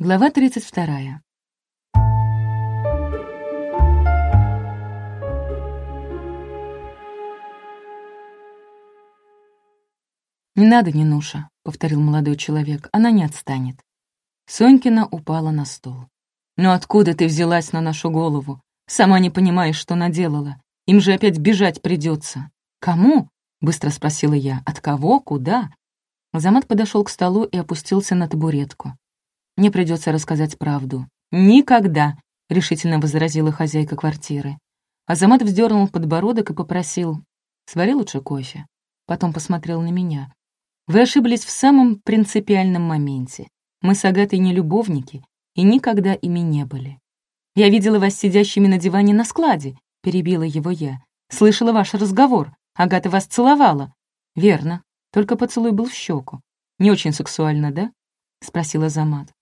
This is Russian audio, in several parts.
Глава 32. «Не надо, Нинуша», — повторил молодой человек, — «она не отстанет». Сонькина упала на стол. «Ну откуда ты взялась на нашу голову? Сама не понимаешь, что наделала. Им же опять бежать придется. «Кому?» — быстро спросила я. «От кого? Куда?» Азамат подошел к столу и опустился на табуретку. «Мне придется рассказать правду». «Никогда!» — решительно возразила хозяйка квартиры. Азамат вздернул подбородок и попросил. «Свари лучше кофе». Потом посмотрел на меня. Вы ошиблись в самом принципиальном моменте. Мы с Агатой не любовники и никогда ими не были. Я видела вас сидящими на диване на складе, перебила его я. Слышала ваш разговор. Агата вас целовала. Верно. Только поцелуй был в щеку. Не очень сексуально, да? Спросила Замат.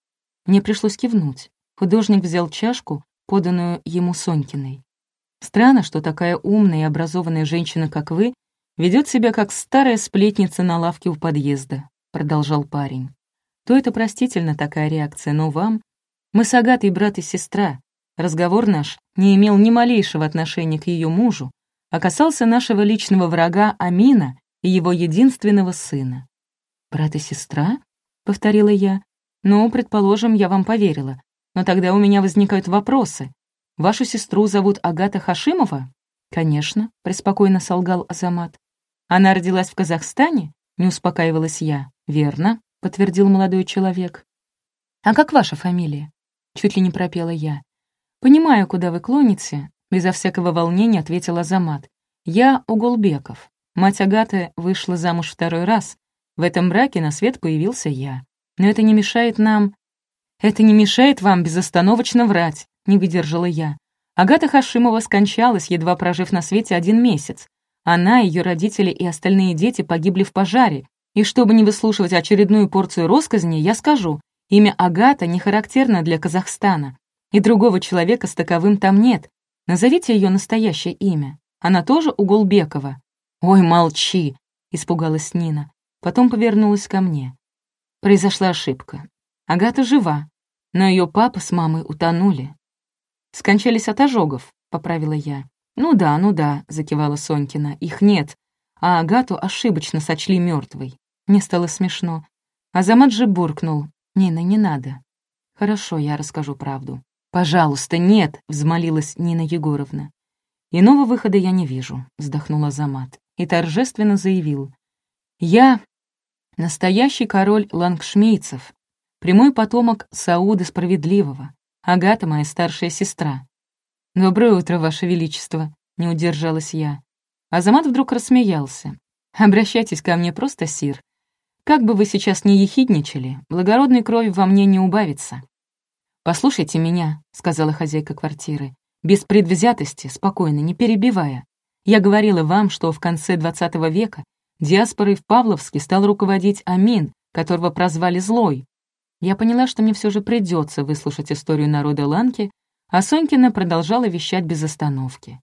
Мне пришлось кивнуть. Художник взял чашку, поданную ему Сонькиной. Странно, что такая умная и образованная женщина, как вы, ведет себя как старая сплетница на лавке у подъезда», — продолжал парень. «То это простительно такая реакция, но вам... Мы с Агатой брат и сестра. Разговор наш не имел ни малейшего отношения к ее мужу, а касался нашего личного врага Амина и его единственного сына». «Брат и сестра?» — повторила я. «Ну, предположим, я вам поверила. Но тогда у меня возникают вопросы. Вашу сестру зовут Агата Хашимова?» «Конечно», — преспокойно солгал Азамат. Она родилась в Казахстане? Не успокаивалась я. Верно, подтвердил молодой человек. А как ваша фамилия? Чуть ли не пропела я. Понимаю, куда вы клоните, безо всякого волнения ответил Азамат. Я Уголбеков. Мать Агаты вышла замуж второй раз. В этом браке на свет появился я. Но это не мешает нам... Это не мешает вам безостановочно врать, не выдержала я. Агата Хашимова скончалась, едва прожив на свете один месяц. Она, ее родители и остальные дети погибли в пожаре. И чтобы не выслушивать очередную порцию росказни, я скажу, имя Агата не характерно для Казахстана. И другого человека с таковым там нет. Назовите ее настоящее имя. Она тоже Уголбекова. «Ой, молчи!» — испугалась Нина. Потом повернулась ко мне. Произошла ошибка. Агата жива, но ее папа с мамой утонули. «Скончались от ожогов», — поправила я. «Ну да, ну да», — закивала Сонькина, — «их нет, а Агату ошибочно сочли мертвой. Мне стало смешно. Азамат же буркнул. «Нина, не надо». «Хорошо, я расскажу правду». «Пожалуйста, нет», — взмолилась Нина Егоровна. «Иного выхода я не вижу», — вздохнул Азамат и торжественно заявил. «Я настоящий король лангшмейцев, прямой потомок Сауда Справедливого, Агата моя старшая сестра. «Доброе утро, Ваше Величество», — не удержалась я. Азамат вдруг рассмеялся. «Обращайтесь ко мне просто, Сир. Как бы вы сейчас ни ехидничали, благородной крови во мне не убавится». «Послушайте меня», — сказала хозяйка квартиры, «без предвзятости, спокойно, не перебивая. Я говорила вам, что в конце XX века диаспорой в Павловске стал руководить Амин, которого прозвали Злой. Я поняла, что мне все же придется выслушать историю народа Ланки а Сонькина продолжала вещать без остановки.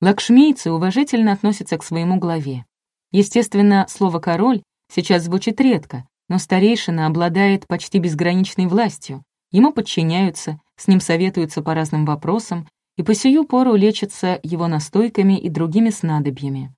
Лакшмийцы уважительно относятся к своему главе. Естественно, слово «король» сейчас звучит редко, но старейшина обладает почти безграничной властью. Ему подчиняются, с ним советуются по разным вопросам, и по сию пору лечатся его настойками и другими снадобьями.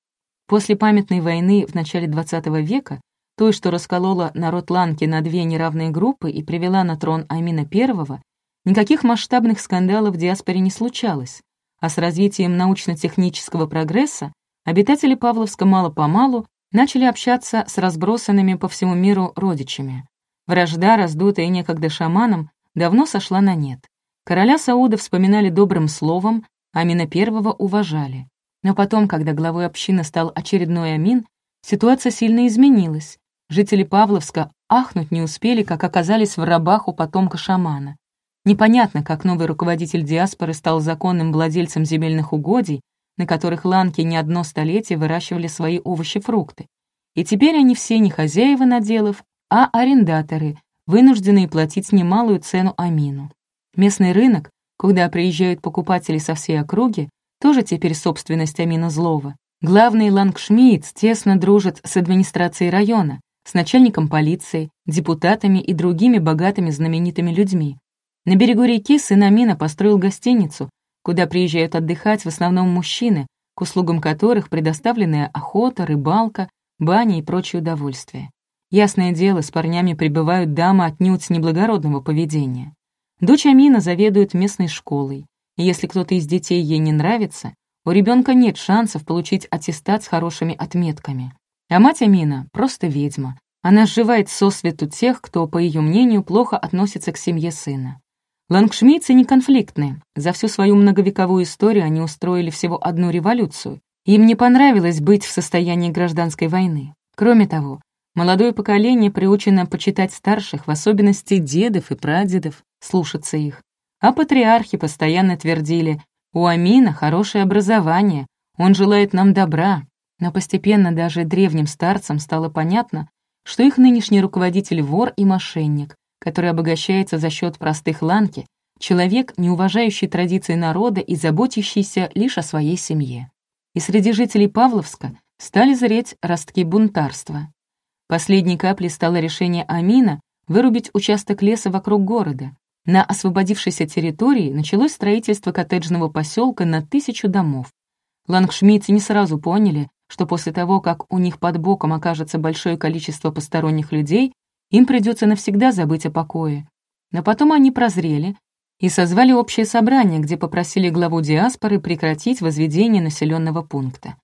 После памятной войны в начале XX века, той, что расколола народ Ланки на две неравные группы и привела на трон Амина I, Никаких масштабных скандалов в диаспоре не случалось, а с развитием научно-технического прогресса обитатели Павловска мало-помалу начали общаться с разбросанными по всему миру родичами. Вражда, раздутая некогда шаманом, давно сошла на нет. Короля Сауда вспоминали добрым словом, Амина Первого уважали. Но потом, когда главой общины стал очередной Амин, ситуация сильно изменилась. Жители Павловска ахнуть не успели, как оказались в рабах у потомка шамана. Непонятно, как новый руководитель диаспоры стал законным владельцем земельных угодий, на которых ланки не одно столетие выращивали свои овощи-фрукты. И теперь они все не хозяева наделов, а арендаторы, вынужденные платить немалую цену Амину. Местный рынок, куда приезжают покупатели со всей округи, тоже теперь собственность Амина Злова. Главный лангшмидц тесно дружит с администрацией района, с начальником полиции, депутатами и другими богатыми знаменитыми людьми. На берегу реки сын Амина построил гостиницу, куда приезжают отдыхать в основном мужчины, к услугам которых предоставлены охота, рыбалка, баня и прочие удовольствия. Ясное дело, с парнями прибывают дамы отнюдь неблагородного поведения. Дочь Амина заведует местной школой, если кто-то из детей ей не нравится, у ребенка нет шансов получить аттестат с хорошими отметками. А мать Амина — просто ведьма. Она сживает сосвету тех, кто, по ее мнению, плохо относится к семье сына. Лангшмийцы не конфликтны. За всю свою многовековую историю они устроили всего одну революцию. Им не понравилось быть в состоянии гражданской войны. Кроме того, молодое поколение приучено почитать старших, в особенности дедов и прадедов, слушаться их. А патриархи постоянно твердили, у Амина хорошее образование, он желает нам добра. Но постепенно даже древним старцам стало понятно, что их нынешний руководитель вор и мошенник, который обогащается за счет простых ланки, человек, не уважающий традиции народа и заботящийся лишь о своей семье. И среди жителей Павловска стали зреть ростки бунтарства. Последней каплей стало решение Амина вырубить участок леса вокруг города. На освободившейся территории началось строительство коттеджного поселка на тысячу домов. Лангшмидцы не сразу поняли, что после того, как у них под боком окажется большое количество посторонних людей, им придется навсегда забыть о покое. Но потом они прозрели и созвали общее собрание, где попросили главу диаспоры прекратить возведение населенного пункта.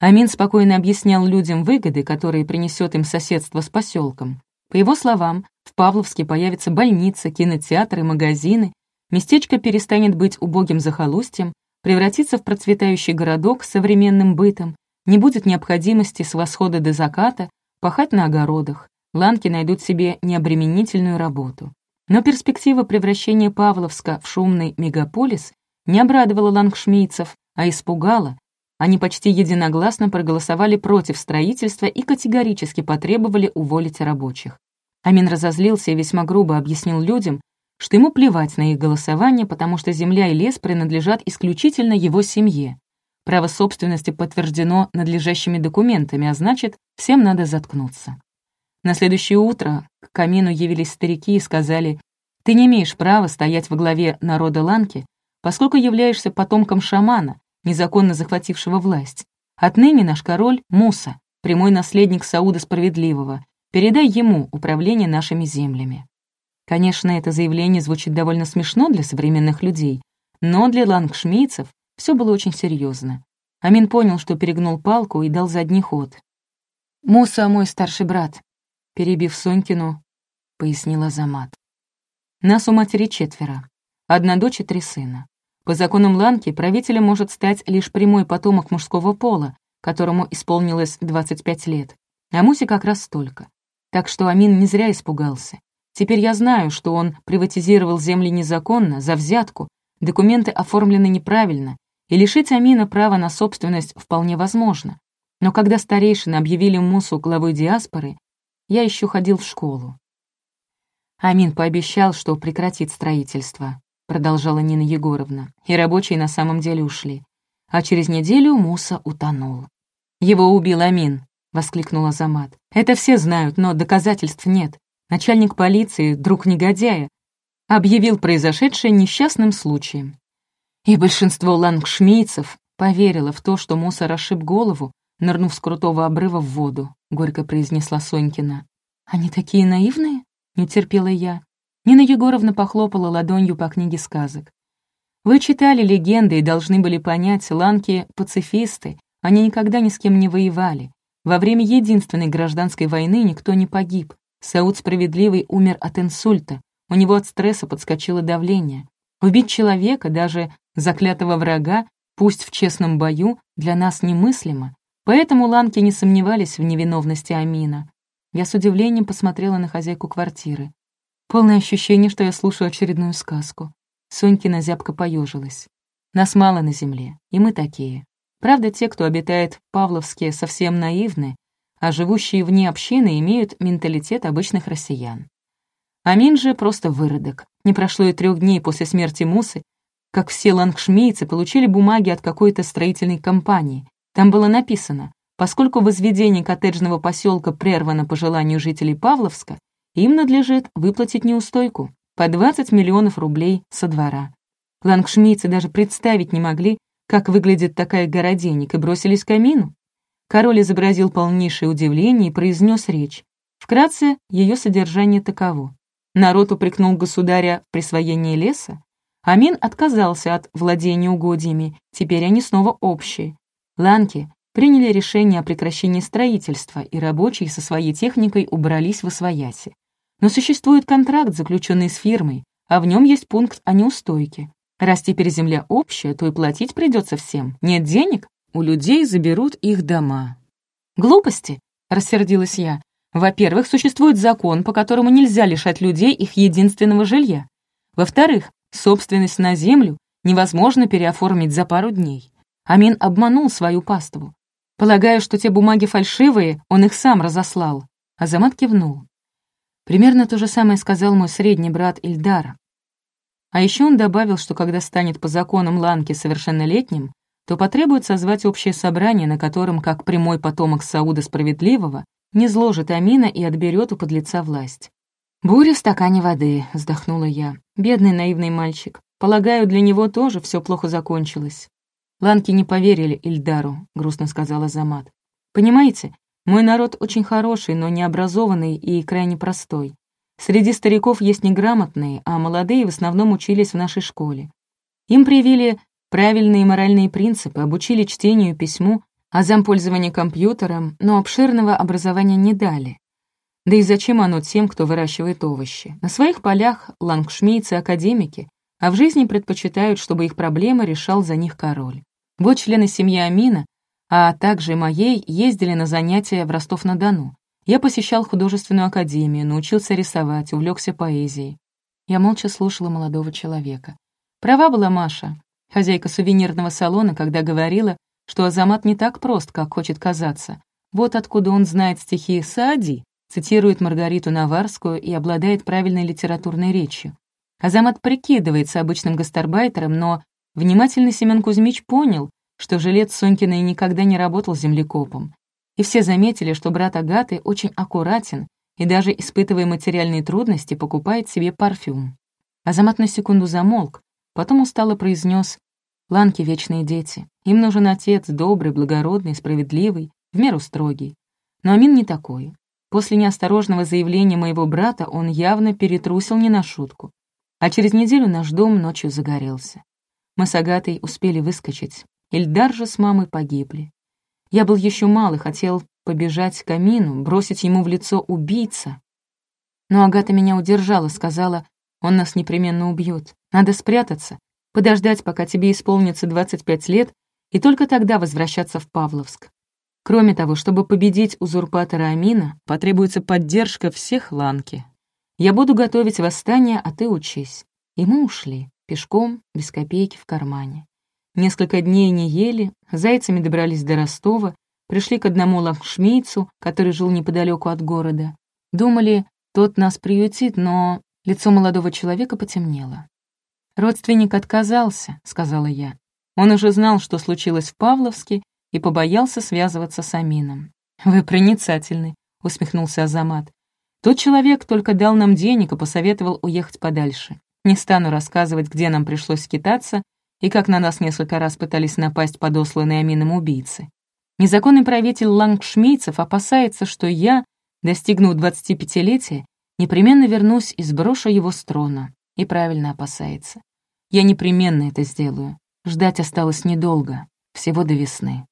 Амин спокойно объяснял людям выгоды, которые принесет им соседство с поселком. По его словам, Павловске появятся больницы, кинотеатры, магазины, местечко перестанет быть убогим захолустьем, превратится в процветающий городок с современным бытом, не будет необходимости с восхода до заката пахать на огородах, ланки найдут себе необременительную работу. Но перспектива превращения Павловска в шумный мегаполис не обрадовала лангшмийцев, а испугала. Они почти единогласно проголосовали против строительства и категорически потребовали уволить рабочих. Амин разозлился и весьма грубо объяснил людям, что ему плевать на их голосование, потому что земля и лес принадлежат исключительно его семье. Право собственности подтверждено надлежащими документами, а значит, всем надо заткнуться. На следующее утро к камину явились старики и сказали, «Ты не имеешь права стоять во главе народа Ланки, поскольку являешься потомком шамана, незаконно захватившего власть. Отныне наш король — Муса, прямой наследник Сауда Справедливого. Передай ему управление нашими землями». Конечно, это заявление звучит довольно смешно для современных людей, но для лангшмийцев все было очень серьезно. Амин понял, что перегнул палку и дал задний ход. «Муса — мой старший брат перебив Сонькину, пояснила Замат. Нас у матери четверо. Одна дочь и три сына. По законам Ланки правителем может стать лишь прямой потомок мужского пола, которому исполнилось 25 лет. А Мусе как раз столько. Так что Амин не зря испугался. Теперь я знаю, что он приватизировал земли незаконно, за взятку, документы оформлены неправильно, и лишить Амина права на собственность вполне возможно. Но когда старейшины объявили Мусу главой диаспоры, я еще ходил в школу. Амин пообещал, что прекратит строительство, продолжала Нина Егоровна, и рабочие на самом деле ушли. А через неделю Муса утонул. «Его убил Амин», — воскликнула Замат. «Это все знают, но доказательств нет. Начальник полиции, друг негодяя, объявил произошедшее несчастным случаем. И большинство лангшмийцев поверило в то, что Муса расшиб голову, нырнув с крутого обрыва в воду. — горько произнесла Сонькина. «Они такие наивные?» — не терпела я. Нина Егоровна похлопала ладонью по книге сказок. «Вы читали легенды и должны были понять, ланки — пацифисты, они никогда ни с кем не воевали. Во время единственной гражданской войны никто не погиб. Сауд Справедливый умер от инсульта, у него от стресса подскочило давление. Убить человека, даже заклятого врага, пусть в честном бою, для нас немыслимо. Поэтому ланки не сомневались в невиновности Амина. Я с удивлением посмотрела на хозяйку квартиры. Полное ощущение, что я слушаю очередную сказку. Сонькина зябко поежилась. Нас мало на земле, и мы такие. Правда, те, кто обитает в Павловске, совсем наивны, а живущие вне общины имеют менталитет обычных россиян. Амин же просто выродок. Не прошло и трех дней после смерти Мусы, как все лангшмейцы получили бумаги от какой-то строительной компании, там было написано, поскольку возведение коттеджного поселка прервано по желанию жителей Павловска, им надлежит выплатить неустойку по 20 миллионов рублей со двора. Лангшмийцы даже представить не могли, как выглядит такая гора денег, и бросились к камину. Король изобразил полнейшее удивление и произнес речь. Вкратце, ее содержание таково. Народ упрекнул государя в присвоении леса. Амин отказался от владения угодьями, теперь они снова общие. Ланки приняли решение о прекращении строительства, и рабочие со своей техникой убрались в Освояси. Но существует контракт, заключенный с фирмой, а в нем есть пункт о неустойке. Раз теперь земля общая, то и платить придется всем. Нет денег? У людей заберут их дома. «Глупости», — рассердилась я. «Во-первых, существует закон, по которому нельзя лишать людей их единственного жилья. Во-вторых, собственность на землю невозможно переоформить за пару дней. Амин обманул свою паству. Полагаю, что те бумаги фальшивые, он их сам разослал. Азамат кивнул. Примерно то же самое сказал мой средний брат Ильдар. А еще он добавил, что когда станет по законам Ланки совершеннолетним, то потребует созвать общее собрание, на котором, как прямой потомок Сауда Справедливого, не зложит Амина и отберет у подлеца власть. «Буря в стакане воды», — вздохнула я. «Бедный наивный мальчик. Полагаю, для него тоже все плохо закончилось». «Ланки не поверили Ильдару», — грустно сказала Замат. «Понимаете, мой народ очень хороший, но необразованный и крайне простой. Среди стариков есть неграмотные, а молодые в основном учились в нашей школе. Им привили правильные моральные принципы, обучили чтению и письму, азам пользования компьютером, но обширного образования не дали. Да и зачем оно тем, кто выращивает овощи? На своих полях лангшмейцы — академики, а в жизни предпочитают, чтобы их проблемы решал за них король. Вот члены семьи Амина, а также моей, ездили на занятия в Ростов-на-Дону. Я посещал художественную академию, научился рисовать, увлекся поэзией. Я молча слушала молодого человека. Права была Маша, хозяйка сувенирного салона, когда говорила, что Азамат не так прост, как хочет казаться. Вот откуда он знает стихи Саади, цитирует Маргариту Наварскую и обладает правильной литературной речью. Азамат прикидывается обычным гастарбайтером, но внимательный Семен Кузьмич понял, что жилец Сонькиной никогда не работал землекопом. И все заметили, что брат Агаты очень аккуратен и даже, испытывая материальные трудности, покупает себе парфюм. Азамат на секунду замолк, потом устало произнес «Ланки — вечные дети. Им нужен отец, добрый, благородный, справедливый, в меру строгий. Но Амин не такой. После неосторожного заявления моего брата он явно перетрусил не на шутку. А через неделю наш дом ночью загорелся. Мы с Агатой успели выскочить. Ильдар же с мамой погибли. Я был еще мал и хотел побежать к камину, бросить ему в лицо убийца. Но Агата меня удержала, сказала, он нас непременно убьет. Надо спрятаться, подождать, пока тебе исполнится 25 лет, и только тогда возвращаться в Павловск. Кроме того, чтобы победить узурпатора Амина, потребуется поддержка всех Ланки. Я буду готовить восстание, а ты учись. И мы ушли, пешком, без копейки в кармане. Несколько дней не ели, зайцами добрались до Ростова, пришли к одному лакшмейцу, который жил неподалеку от города. Думали, тот нас приютит, но лицо молодого человека потемнело. «Родственник отказался», — сказала я. Он уже знал, что случилось в Павловске, и побоялся связываться с Амином. «Вы проницательны», — усмехнулся Азамат. «Тот человек только дал нам денег и посоветовал уехать подальше. Не стану рассказывать, где нам пришлось скитаться, и как на нас несколько раз пытались напасть подосланные Амином убийцы. Незаконный правитель лангшмейцев опасается, что я, достигнув 25-летия, непременно вернусь и сброшу его с трона. И правильно опасается. Я непременно это сделаю. Ждать осталось недолго, всего до весны.